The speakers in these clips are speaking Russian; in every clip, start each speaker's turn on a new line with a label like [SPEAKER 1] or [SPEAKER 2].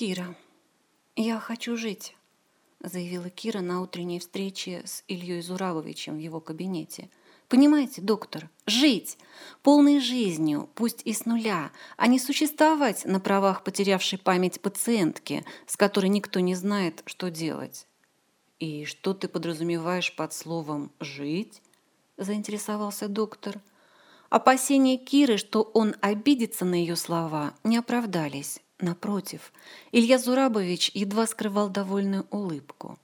[SPEAKER 1] Кира, я хочу жить», — заявила Кира на утренней встрече с Ильей Зурабовичем в его кабинете. «Понимаете, доктор, жить полной жизнью, пусть и с нуля, а не существовать на правах потерявшей память пациентки, с которой никто не знает, что делать». «И что ты подразумеваешь под словом «жить»?» — заинтересовался доктор. Опасения Киры, что он обидится на ее слова, не оправдались. Напротив, Илья Зурабович едва скрывал довольную улыбку.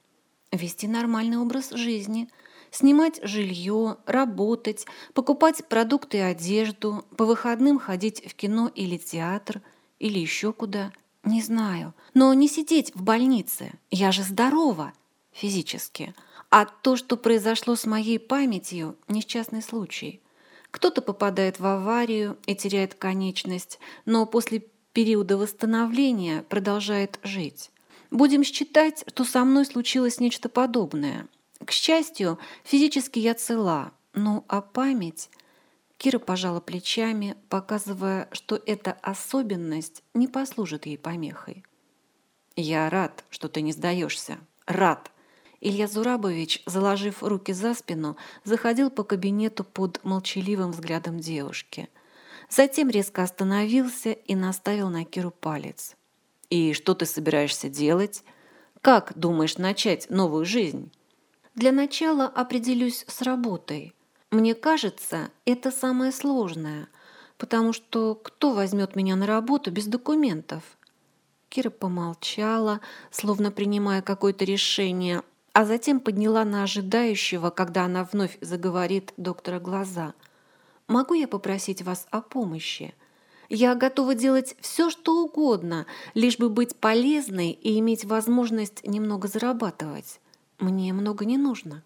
[SPEAKER 1] Вести нормальный образ жизни, снимать жилье, работать, покупать продукты и одежду, по выходным ходить в кино или театр, или еще куда, не знаю. Но не сидеть в больнице, я же здорова физически. А то, что произошло с моей памятью, несчастный случай – кто-то попадает в аварию и теряет конечность, но после периода восстановления продолжает жить. Будем считать, что со мной случилось нечто подобное. К счастью, физически я цела, ну а память... Кира пожала плечами, показывая, что эта особенность не послужит ей помехой. «Я рад, что ты не сдаешься. Рад!» Илья Зурабович, заложив руки за спину, заходил по кабинету под молчаливым взглядом девушки. Затем резко остановился и наставил на Киру палец. «И что ты собираешься делать? Как думаешь начать новую жизнь?» «Для начала определюсь с работой. Мне кажется, это самое сложное, потому что кто возьмет меня на работу без документов?» Кира помолчала, словно принимая какое-то решение, а затем подняла на ожидающего, когда она вновь заговорит доктора глаза. «Могу я попросить вас о помощи? Я готова делать все, что угодно, лишь бы быть полезной и иметь возможность немного зарабатывать. Мне много не нужно».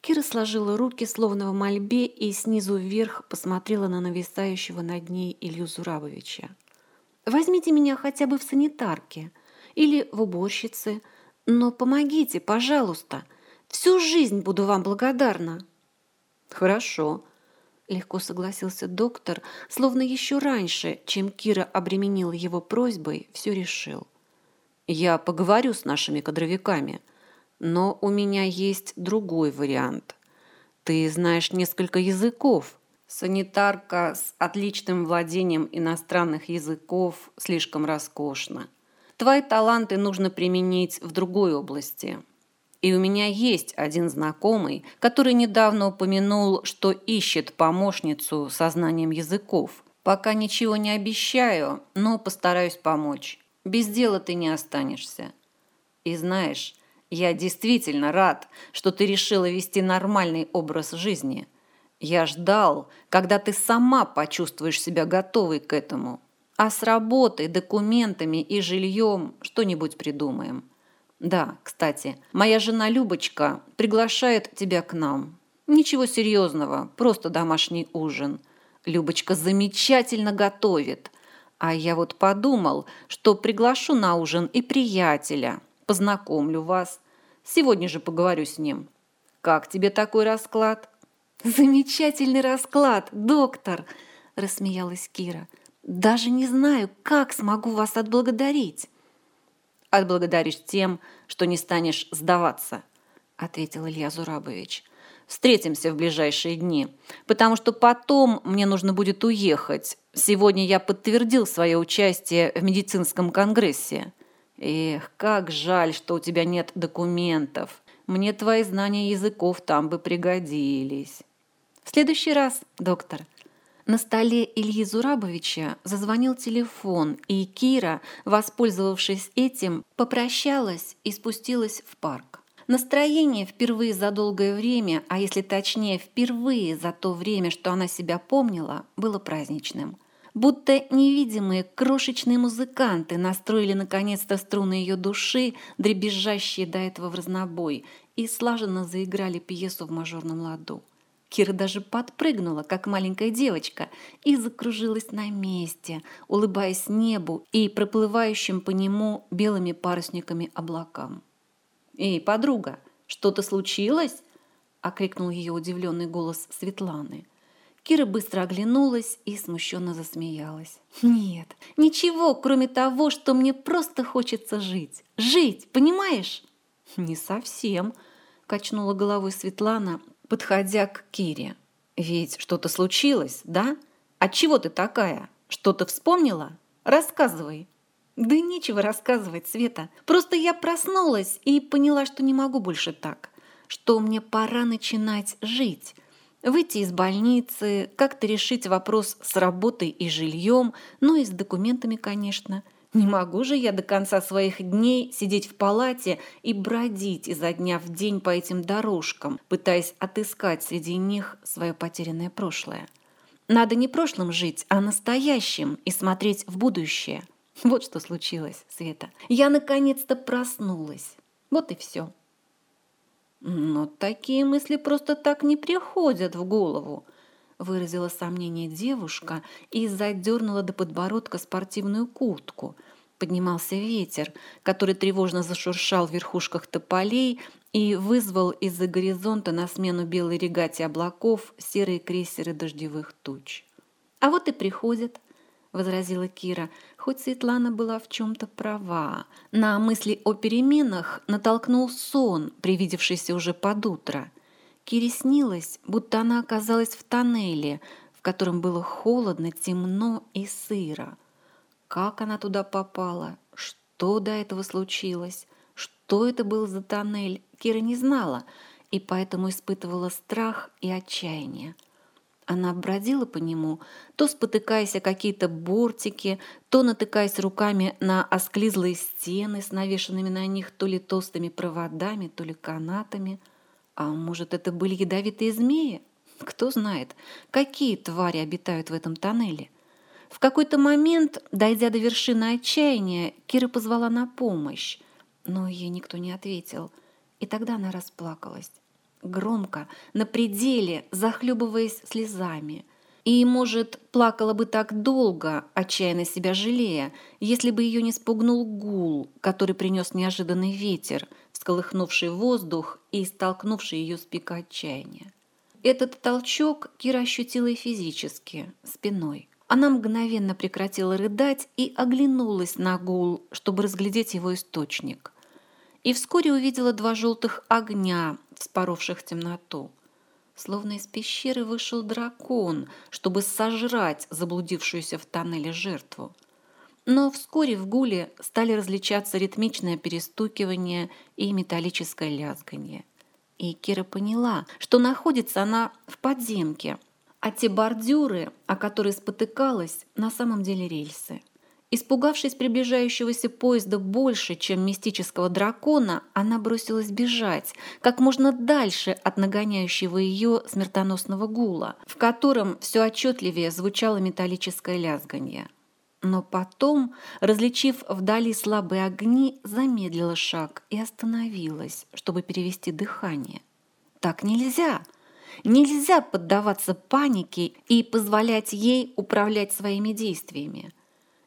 [SPEAKER 1] Кира сложила руки, словно в мольбе, и снизу вверх посмотрела на нависающего над ней Илью Зурабовича. «Возьмите меня хотя бы в санитарке или в уборщице», но помогите, пожалуйста. Всю жизнь буду вам благодарна. Хорошо, легко согласился доктор, словно еще раньше, чем Кира обременила его просьбой, все решил. Я поговорю с нашими кадровиками, но у меня есть другой вариант. Ты знаешь несколько языков. Санитарка с отличным владением иностранных языков слишком роскошна. Твои таланты нужно применить в другой области. И у меня есть один знакомый, который недавно упомянул, что ищет помощницу со знанием языков. Пока ничего не обещаю, но постараюсь помочь. Без дела ты не останешься. И знаешь, я действительно рад, что ты решила вести нормальный образ жизни. Я ждал, когда ты сама почувствуешь себя готовой к этому. А с работой, документами и жильем что-нибудь придумаем. Да, кстати, моя жена Любочка приглашает тебя к нам. Ничего серьезного, просто домашний ужин. Любочка замечательно готовит. А я вот подумал, что приглашу на ужин и приятеля. Познакомлю вас. Сегодня же поговорю с ним. Как тебе такой расклад? Замечательный расклад, доктор, рассмеялась Кира. Даже не знаю, как смогу вас отблагодарить. Отблагодаришь тем, что не станешь сдаваться, ответил Илья Зурабович. Встретимся в ближайшие дни, потому что потом мне нужно будет уехать. Сегодня я подтвердил свое участие в медицинском конгрессе. Эх, как жаль, что у тебя нет документов. Мне твои знания языков там бы пригодились. В следующий раз, доктор, на столе Ильи Зурабовича зазвонил телефон, и Кира, воспользовавшись этим, попрощалась и спустилась в парк. Настроение впервые за долгое время, а если точнее впервые за то время, что она себя помнила, было праздничным. Будто невидимые крошечные музыканты настроили наконец-то струны ее души, дребезжащие до этого в разнобой, и слаженно заиграли пьесу в мажорном ладу. Кира даже подпрыгнула, как маленькая девочка, и закружилась на месте, улыбаясь небу и проплывающим по нему белыми парусниками облакам. «Эй, подруга, что-то случилось?» – окрикнул ее удивленный голос Светланы. Кира быстро оглянулась и смущенно засмеялась. «Нет, ничего, кроме того, что мне просто хочется жить. Жить, понимаешь?» «Не совсем», – качнула головой Светлана, подходя к Кире. «Ведь что-то случилось, да? Отчего ты такая? Что-то вспомнила? Рассказывай». «Да нечего рассказывать, Света. Просто я проснулась и поняла, что не могу больше так. Что мне пора начинать жить. Выйти из больницы, как-то решить вопрос с работой и жильем, ну и с документами, конечно. Не могу же я до конца своих дней сидеть в палате и бродить изо дня в день по этим дорожкам, пытаясь отыскать среди них свое потерянное прошлое. Надо не прошлым жить, а настоящим и смотреть в будущее – вот что случилось, Света. Я наконец-то проснулась. Вот и все. Но такие мысли просто так не приходят в голову, выразила сомнение девушка и задернула до подбородка спортивную куртку. Поднимался ветер, который тревожно зашуршал в верхушках тополей и вызвал из-за горизонта на смену белой регате облаков серые крейсеры дождевых туч. А вот и приходят, возразила Кира, хоть Светлана была в чем-то права. На мысли о переменах натолкнул сон, привидевшийся уже под утро. Кире снилось, будто она оказалась в тоннеле, в котором было холодно, темно и сыро. Как она туда попала? Что до этого случилось? Что это был за тоннель? Кира не знала и поэтому испытывала страх и отчаяние. Она бродила по нему, то спотыкаясь о какие-то бортики, то натыкаясь руками на осклизлые стены с навешанными на них то ли толстыми проводами, то ли канатами. А может, это были ядовитые змеи? Кто знает, какие твари обитают в этом тоннеле. В какой-то момент, дойдя до вершины отчаяния, Кира позвала на помощь, но ей никто не ответил, и тогда она расплакалась громко, на пределе, захлебываясь слезами. И, может, плакала бы так долго, отчаянно себя жалея, если бы ее не спугнул гул, который принес неожиданный ветер, всколыхнувший воздух и столкнувший ее с пика отчаяния. Этот толчок Кира ощутила и физически, спиной. Она мгновенно прекратила рыдать и оглянулась на гул, чтобы разглядеть его источник. И вскоре увидела два желтых огня, вспоровших темноту. Словно из пещеры вышел дракон, чтобы сожрать заблудившуюся в тоннеле жертву. Но вскоре в гуле стали различаться ритмичное перестукивание и металлическое лязганье. И Кира поняла, что находится она в подземке, а те бордюры, о которые спотыкалась, на самом деле рельсы. Испугавшись приближающегося поезда больше, чем мистического дракона, она бросилась бежать как можно дальше от нагоняющего ее смертоносного гула, в котором все отчетливее звучало металлическое лязганье. Но потом, различив вдали слабые огни, замедлила шаг и остановилась, чтобы перевести дыхание. Так нельзя! Нельзя поддаваться панике и позволять ей управлять своими действиями.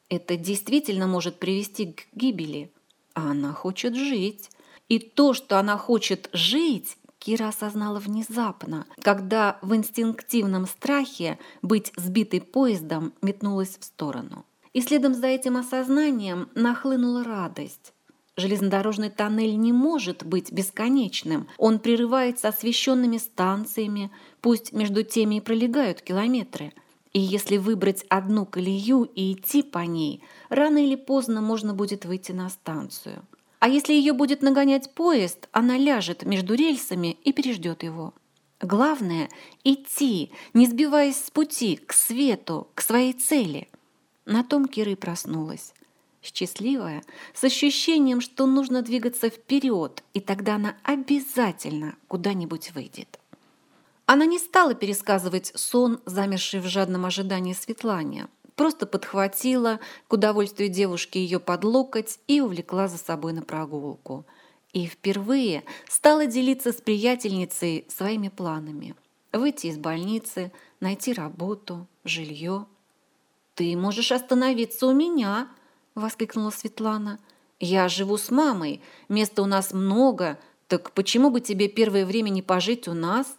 [SPEAKER 1] Это действительно может привести к гибели. А она хочет жить. И то, что она хочет жить, Кира осознала внезапно, когда в инстинктивном страхе быть сбитой поездом метнулась в сторону. И следом за этим осознанием нахлынула радость. Железнодорожный тоннель не может быть бесконечным. Он прерывается освещенными станциями, пусть между теми и пролегают километры – и если выбрать одну колею и идти по ней, рано или поздно можно будет выйти на станцию. А если ее будет нагонять поезд, она ляжет между рельсами и переждет его. Главное – идти, не сбиваясь с пути, к свету, к своей цели. На том Кира и проснулась. Счастливая, с ощущением, что нужно двигаться вперед, и тогда она обязательно куда-нибудь выйдет. Она не стала пересказывать сон, замерший в жадном ожидании Светлане, просто подхватила к удовольствию девушки ее под локоть и увлекла за собой на прогулку. И впервые стала делиться с приятельницей своими планами. Выйти из больницы, найти работу, жилье. «Ты можешь остановиться у меня!» – воскликнула Светлана. «Я живу с мамой, места у нас много, так почему бы тебе первое время не пожить у нас?»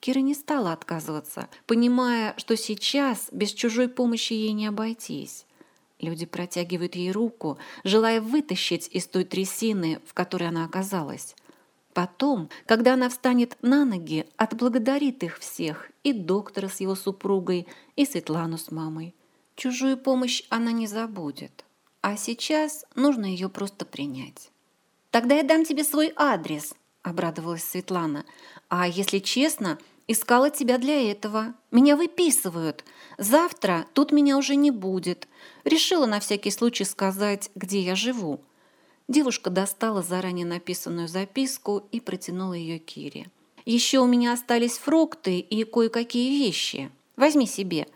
[SPEAKER 1] Кира не стала отказываться, понимая, что сейчас без чужой помощи ей не обойтись. Люди протягивают ей руку, желая вытащить из той трясины, в которой она оказалась. Потом, когда она встанет на ноги, отблагодарит их всех, и доктора с его супругой, и Светлану с мамой. Чужую помощь она не забудет. А сейчас нужно ее просто принять. «Тогда я дам тебе свой адрес», — обрадовалась Светлана. «А если честно, искала тебя для этого. Меня выписывают. Завтра тут меня уже не будет. Решила на всякий случай сказать, где я живу». Девушка достала заранее написанную записку и протянула ее Кире. «Еще у меня остались фрукты и кое-какие вещи. Возьми себе.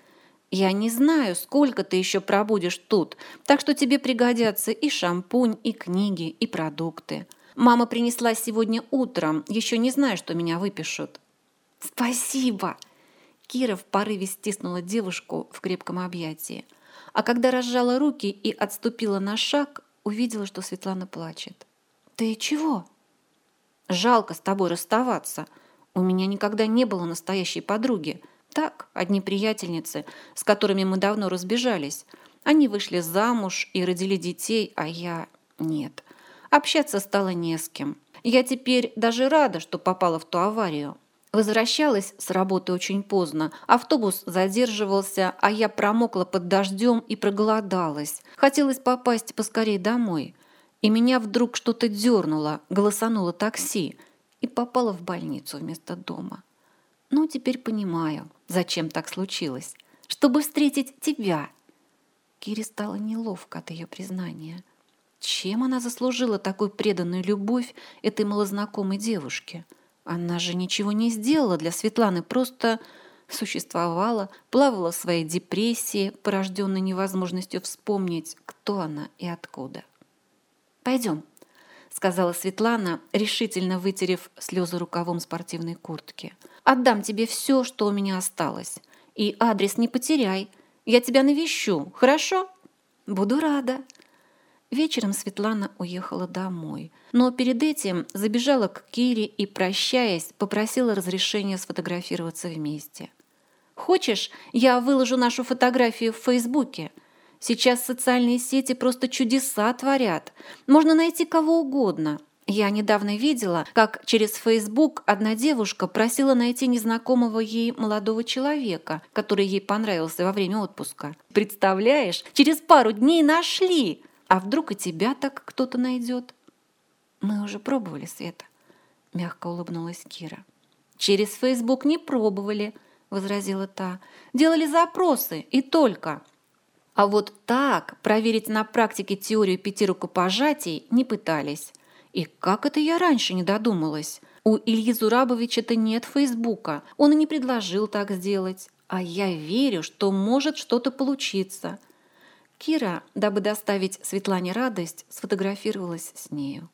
[SPEAKER 1] Я не знаю, сколько ты еще пробудешь тут, так что тебе пригодятся и шампунь, и книги, и продукты. Мама принесла сегодня утром, еще не знаю, что меня выпишут». «Спасибо!» Кира в порыве стиснула девушку в крепком объятии. А когда разжала руки и отступила на шаг, увидела, что Светлана плачет. «Ты чего?» «Жалко с тобой расставаться. У меня никогда не было настоящей подруги. Так, одни приятельницы, с которыми мы давно разбежались. Они вышли замуж и родили детей, а я нет. Общаться стало не с кем. Я теперь даже рада, что попала в ту аварию. Возвращалась с работы очень поздно. Автобус задерживался, а я промокла под дождем и проголодалась. Хотелось попасть поскорее домой. И меня вдруг что-то дернуло, голосануло такси и попала в больницу вместо дома. Ну, теперь понимаю, зачем так случилось. Чтобы встретить тебя. Кире стало неловко от ее признания. Чем она заслужила такую преданную любовь этой малознакомой девушке? Она же ничего не сделала для Светланы, просто существовала, плавала в своей депрессии, порожденной невозможностью вспомнить, кто она и откуда. «Пойдем», — сказала Светлана, решительно вытерев слезы рукавом спортивной куртки. Отдам тебе все, что у меня осталось. И адрес не потеряй. Я тебя навещу, хорошо? Буду рада. Вечером Светлана уехала домой, но перед этим забежала к Кире и, прощаясь, попросила разрешения сфотографироваться вместе. «Хочешь, я выложу нашу фотографию в Фейсбуке? Сейчас социальные сети просто чудеса творят. Можно найти кого угодно. Я недавно видела, как через Facebook одна девушка просила найти незнакомого ей молодого человека, который ей понравился во время отпуска. Представляешь, через пару дней нашли. А вдруг и тебя так кто-то найдет? Мы уже пробовали, Света, мягко улыбнулась Кира. Через Facebook не пробовали, возразила та. Делали запросы и только. А вот так проверить на практике теорию пяти рукопожатий не пытались. И как это я раньше не додумалась? У Ильи Зурабовича-то нет Фейсбука. Он и не предложил так сделать. А я верю, что может что-то получиться. Кира, дабы доставить Светлане радость, сфотографировалась с нею.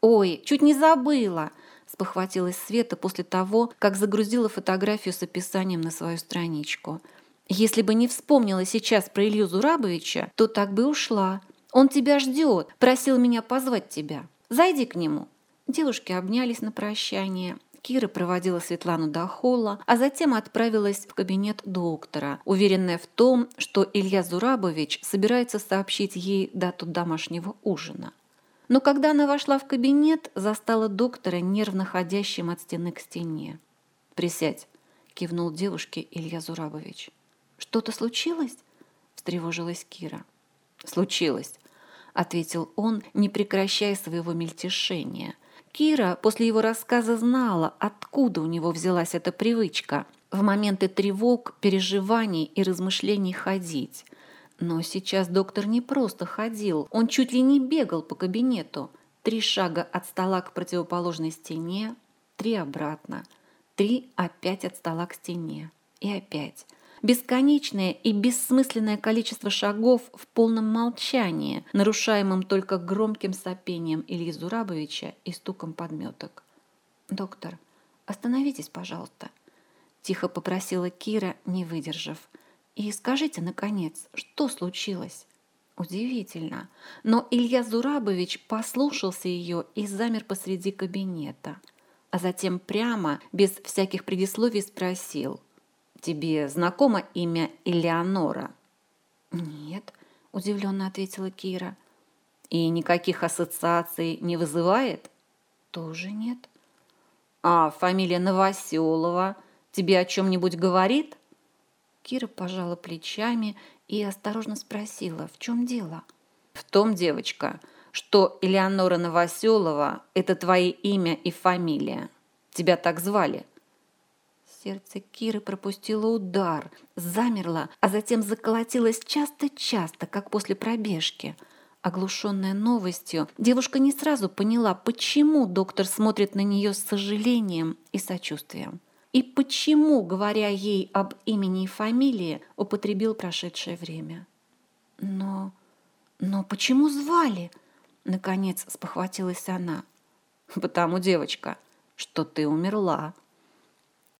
[SPEAKER 1] «Ой, чуть не забыла!» – спохватилась Света после того, как загрузила фотографию с описанием на свою страничку. «Если бы не вспомнила сейчас про Илью Зурабовича, то так бы ушла. Он тебя ждет, просил меня позвать тебя». Зайди к нему». Девушки обнялись на прощание. Кира проводила Светлану до холла, а затем отправилась в кабинет доктора, уверенная в том, что Илья Зурабович собирается сообщить ей дату домашнего ужина. Но когда она вошла в кабинет, застала доктора, нервно ходящим от стены к стене. «Присядь», – кивнул девушке Илья Зурабович. «Что-то случилось?» – встревожилась Кира. «Случилось ответил он, не прекращая своего мельтешения. Кира после его рассказа знала, откуда у него взялась эта привычка в моменты тревог, переживаний и размышлений ходить. Но сейчас доктор не просто ходил, он чуть ли не бегал по кабинету. Три шага от стола к противоположной стене, три обратно, три опять от стола к стене и опять. Бесконечное и бессмысленное количество шагов в полном молчании, нарушаемом только громким сопением Ильи Зурабовича и стуком подметок. «Доктор, остановитесь, пожалуйста», – тихо попросила Кира, не выдержав. «И скажите, наконец, что случилось?» Удивительно, но Илья Зурабович послушался ее и замер посреди кабинета. а затем прямо, без всяких предисловий, спросил. «Тебе знакомо имя Элеонора?» «Нет», – удивленно ответила Кира. «И никаких ассоциаций не вызывает?» «Тоже нет». «А фамилия Новоселова тебе о чем-нибудь говорит?» Кира пожала плечами и осторожно спросила, в чем дело. «В том, девочка, что Элеонора Новоселова – это твое имя и фамилия. Тебя так звали». Сердце Киры пропустило удар, замерло, а затем заколотилось часто-часто, как после пробежки. Оглушенная новостью, девушка не сразу поняла, почему доктор смотрит на нее с сожалением и сочувствием. И почему, говоря ей об имени и фамилии, употребил прошедшее время. Но... но почему звали? Наконец спохватилась она. «Потому, девочка, что ты умерла»,